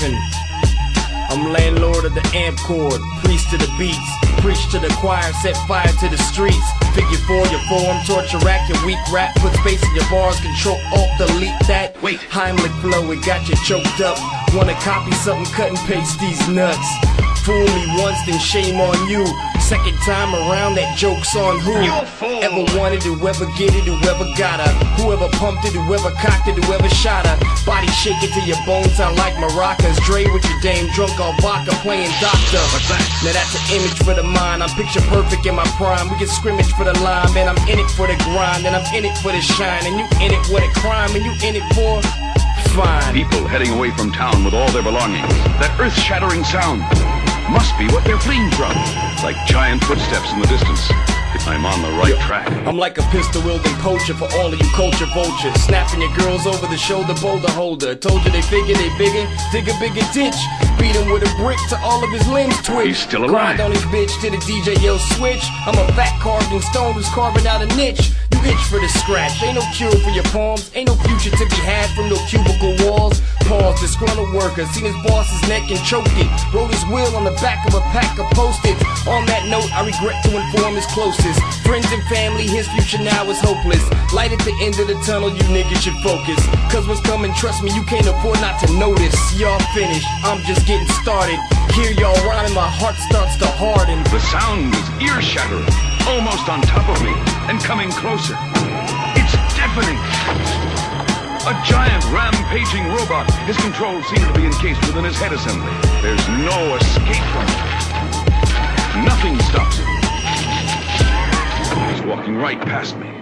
rapping. I'm landlord of the amp chord, priest to the beats, preach to the choir, set fire to the streets. Figure four, your form, torture rack, your weak rap, put space in your bars, control alt delete that. Wait. Heimlich flow, it got you choked up. Wanna copy something, cut and paste these nuts. Fool me once, then shame on you. Second time around, that joke's on who? You fool. Ever wanted, it, whoever get it, whoever got her. Whoever pumped it, whoever cocked it, whoever shot her. Body shaking till your bones sound like maracas. Dre with your dame drunk on vodka playing doctor. Now that's an image for the mind. I'm picture perfect in my prime. We can scrimmage for the line, man. I'm in it for the grind, and I'm in it for the shine. And you in it for the crime, and you in it for fine. People heading away from town with all their belongings. That earth shattering sound must be what they're fleeing from. Like giant footsteps in the distance. I'm on the right track. I'm like a pistol wielding poacher for all of you culture vultures. Snapping your girls over the shoulder, boulder holder. Told you they figure they bigger, dig a bigger ditch. Beat him with a brick to all of his limbs twitch. He's still alive. Grind on his bitch to the DJ yell switch. I'm a fat carved in stone who's carving out a niche. You itch for the scratch. Ain't no cure for your palms. Ain't no future to be had from no cubicle walls. Disgruntled worker. Seen his boss's neck and choked it. Wrote his will on the back of a pack of post-its. On that note, I regret to inform his closest. Friends and family, his future now is hopeless. Light at the end of the tunnel, you niggas should focus. Cause what's coming, trust me, you can't afford not to notice. Y'all finished, I'm just getting started. Hear y'all rhyming, my heart starts to harden. The sound is ear shattering, almost on top of me, and coming closer. It's deafening. A giant rampaging robot. His controls seem to be encased within his head assembly. There's no escape from it. Nothing stops him. He's walking right past me.